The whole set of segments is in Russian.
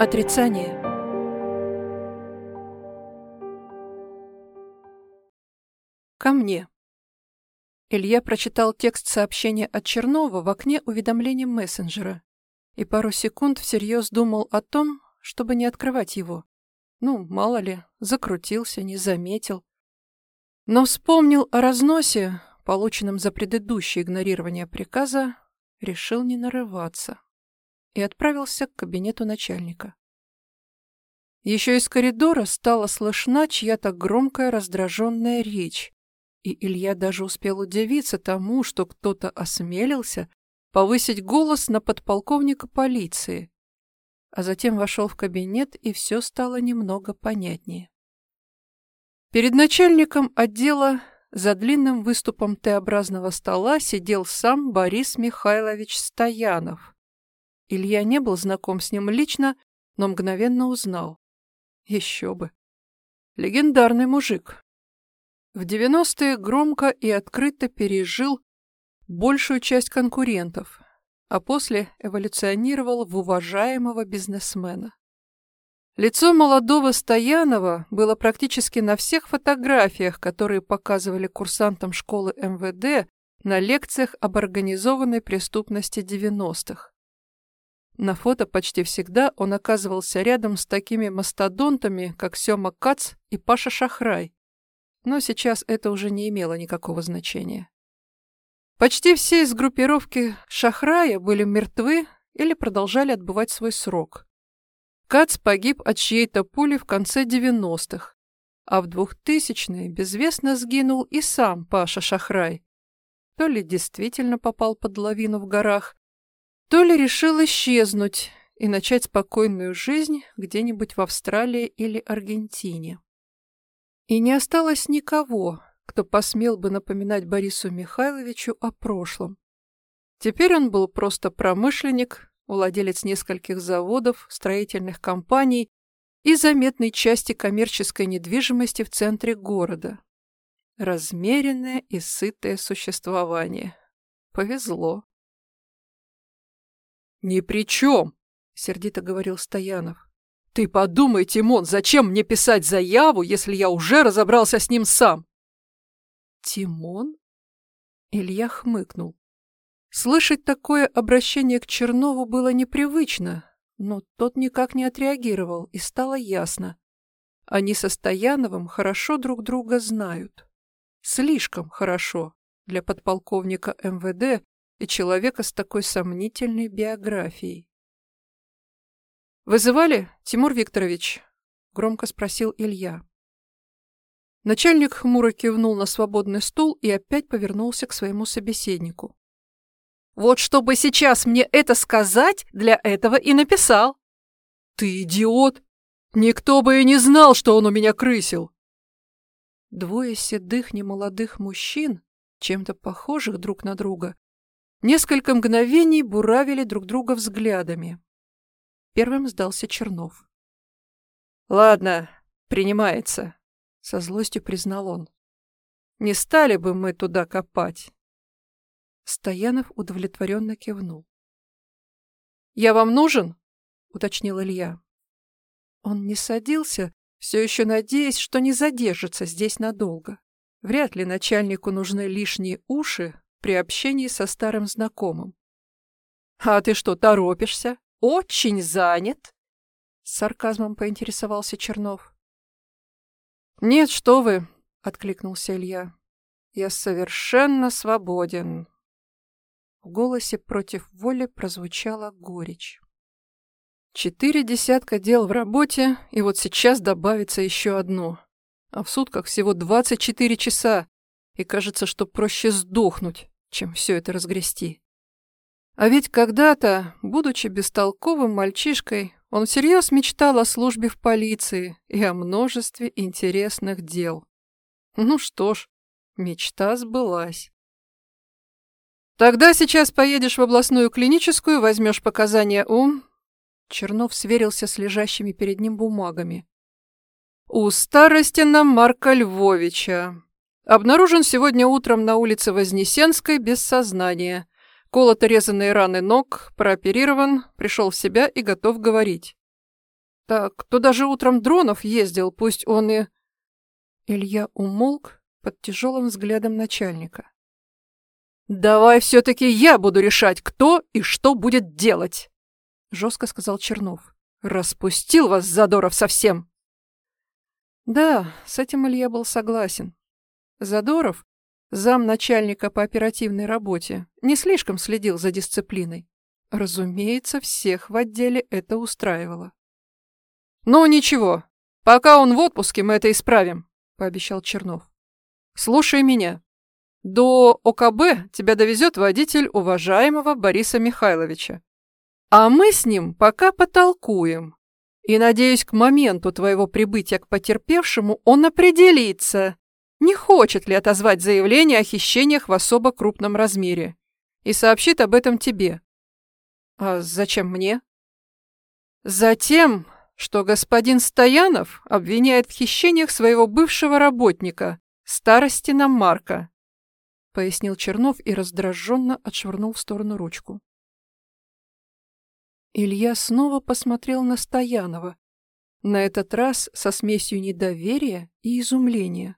Отрицание. Ко мне. Илья прочитал текст сообщения от Чернова в окне уведомления мессенджера и пару секунд всерьез думал о том, чтобы не открывать его. Ну, мало ли, закрутился, не заметил. Но вспомнил о разносе, полученном за предыдущее игнорирование приказа, решил не нарываться и отправился к кабинету начальника. Еще из коридора стала слышна чья-то громкая раздраженная речь, и Илья даже успел удивиться тому, что кто-то осмелился повысить голос на подполковника полиции, а затем вошел в кабинет, и все стало немного понятнее. Перед начальником отдела за длинным выступом Т-образного стола сидел сам Борис Михайлович Стоянов. Илья не был знаком с ним лично, но мгновенно узнал. Еще бы. Легендарный мужик. В 90-е громко и открыто пережил большую часть конкурентов, а после эволюционировал в уважаемого бизнесмена. Лицо молодого Стоянова было практически на всех фотографиях, которые показывали курсантам школы МВД на лекциях об организованной преступности 90-х. На фото почти всегда он оказывался рядом с такими мастодонтами, как Сёма Кац и Паша Шахрай. Но сейчас это уже не имело никакого значения. Почти все из группировки Шахрая были мертвы или продолжали отбывать свой срок. Кац погиб от чьей-то пули в конце 90-х, а в 2000-е безвестно сгинул и сам Паша Шахрай. То ли действительно попал под лавину в горах, то ли решил исчезнуть и начать спокойную жизнь где-нибудь в Австралии или Аргентине. И не осталось никого, кто посмел бы напоминать Борису Михайловичу о прошлом. Теперь он был просто промышленник, владелец нескольких заводов, строительных компаний и заметной части коммерческой недвижимости в центре города. Размеренное и сытое существование. Повезло. «Ни при чем!» — сердито говорил Стоянов. «Ты подумай, Тимон, зачем мне писать заяву, если я уже разобрался с ним сам?» «Тимон?» Илья хмыкнул. Слышать такое обращение к Чернову было непривычно, но тот никак не отреагировал, и стало ясно. Они со Стояновым хорошо друг друга знают. Слишком хорошо для подполковника МВД и человека с такой сомнительной биографией. «Вызывали, Тимур Викторович?» — громко спросил Илья. Начальник хмуро кивнул на свободный стул и опять повернулся к своему собеседнику. «Вот чтобы сейчас мне это сказать, для этого и написал». «Ты идиот! Никто бы и не знал, что он у меня крысил!» Двое седых немолодых мужчин, чем-то похожих друг на друга, Несколько мгновений буравили друг друга взглядами. Первым сдался Чернов. «Ладно, принимается», — со злостью признал он. «Не стали бы мы туда копать». Стоянов удовлетворенно кивнул. «Я вам нужен?» — уточнил Илья. Он не садился, все еще надеясь, что не задержится здесь надолго. Вряд ли начальнику нужны лишние уши при общении со старым знакомым. «А ты что, торопишься? Очень занят?» С сарказмом поинтересовался Чернов. «Нет, что вы!» — откликнулся Илья. «Я совершенно свободен». В голосе против воли прозвучала горечь. Четыре десятка дел в работе, и вот сейчас добавится еще одно. А в сутках всего двадцать четыре часа, и кажется, что проще сдохнуть, чем все это разгрести. А ведь когда-то, будучи бестолковым мальчишкой, он всерьез мечтал о службе в полиции и о множестве интересных дел. Ну что ж, мечта сбылась. Тогда сейчас поедешь в областную клиническую, возьмешь показания у... Чернов сверился с лежащими перед ним бумагами. У Старостина Марка Львовича. Обнаружен сегодня утром на улице Вознесенской без сознания. Колото-резанные раны ног, прооперирован, пришел в себя и готов говорить. Так туда же утром Дронов ездил, пусть он и...» Илья умолк под тяжелым взглядом начальника. «Давай все-таки я буду решать, кто и что будет делать!» Жестко сказал Чернов. «Распустил вас, Задоров, совсем!» Да, с этим Илья был согласен. Задоров, замначальника по оперативной работе, не слишком следил за дисциплиной. Разумеется, всех в отделе это устраивало. «Ну, ничего, пока он в отпуске, мы это исправим», — пообещал Чернов. «Слушай меня. До ОКБ тебя довезет водитель уважаемого Бориса Михайловича. А мы с ним пока потолкуем. И, надеюсь, к моменту твоего прибытия к потерпевшему он определится, не хочет ли отозвать заявление о хищениях в особо крупном размере, и сообщит об этом тебе. А зачем мне? Затем, что господин Стоянов обвиняет в хищениях своего бывшего работника, старостина Марка, пояснил Чернов и раздраженно отшвырнул в сторону ручку. Илья снова посмотрел на Стоянова, на этот раз со смесью недоверия и изумления.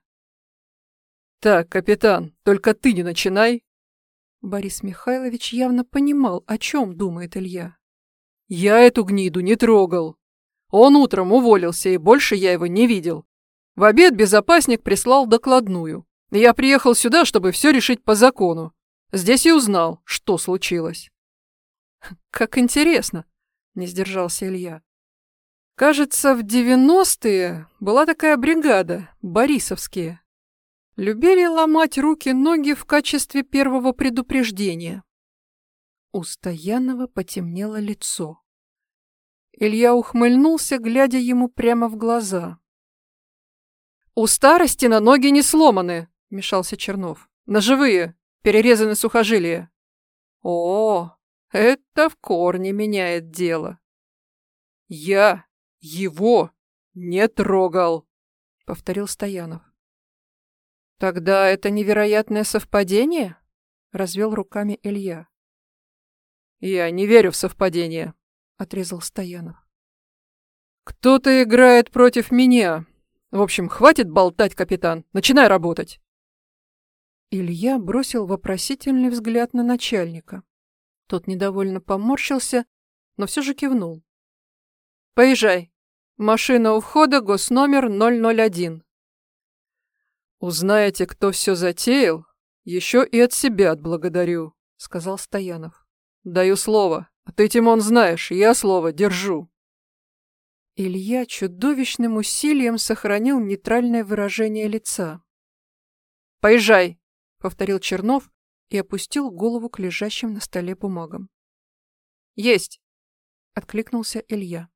«Так, капитан, только ты не начинай!» Борис Михайлович явно понимал, о чем думает Илья. «Я эту гниду не трогал. Он утром уволился, и больше я его не видел. В обед безопасник прислал докладную. Я приехал сюда, чтобы все решить по закону. Здесь и узнал, что случилось. «Как интересно!» — не сдержался Илья. «Кажется, в девяностые была такая бригада, Борисовские. Любили ломать руки-ноги в качестве первого предупреждения». У Стоянова потемнело лицо. Илья ухмыльнулся, глядя ему прямо в глаза. «У старости на ноги не сломаны», — вмешался Чернов. «Ножевые, перерезаны сухожилия». «О, это в корне меняет дело. Я его не трогал, повторил Стоянов. Тогда это невероятное совпадение? Развел руками Илья. Я не верю в совпадение, отрезал Стоянов. Кто-то играет против меня. В общем, хватит болтать, капитан. Начинай работать. Илья бросил вопросительный взгляд на начальника. Тот недовольно поморщился, но все же кивнул. «Поезжай. Машина у входа, госномер 001». «Узнаете, кто все затеял, еще и от себя отблагодарю», — сказал Стоянов. «Даю слово. А ты, Тимон, знаешь, я слово держу». Илья чудовищным усилием сохранил нейтральное выражение лица. «Поезжай», — повторил Чернов, и опустил голову к лежащим на столе бумагам. «Есть!» — откликнулся Илья.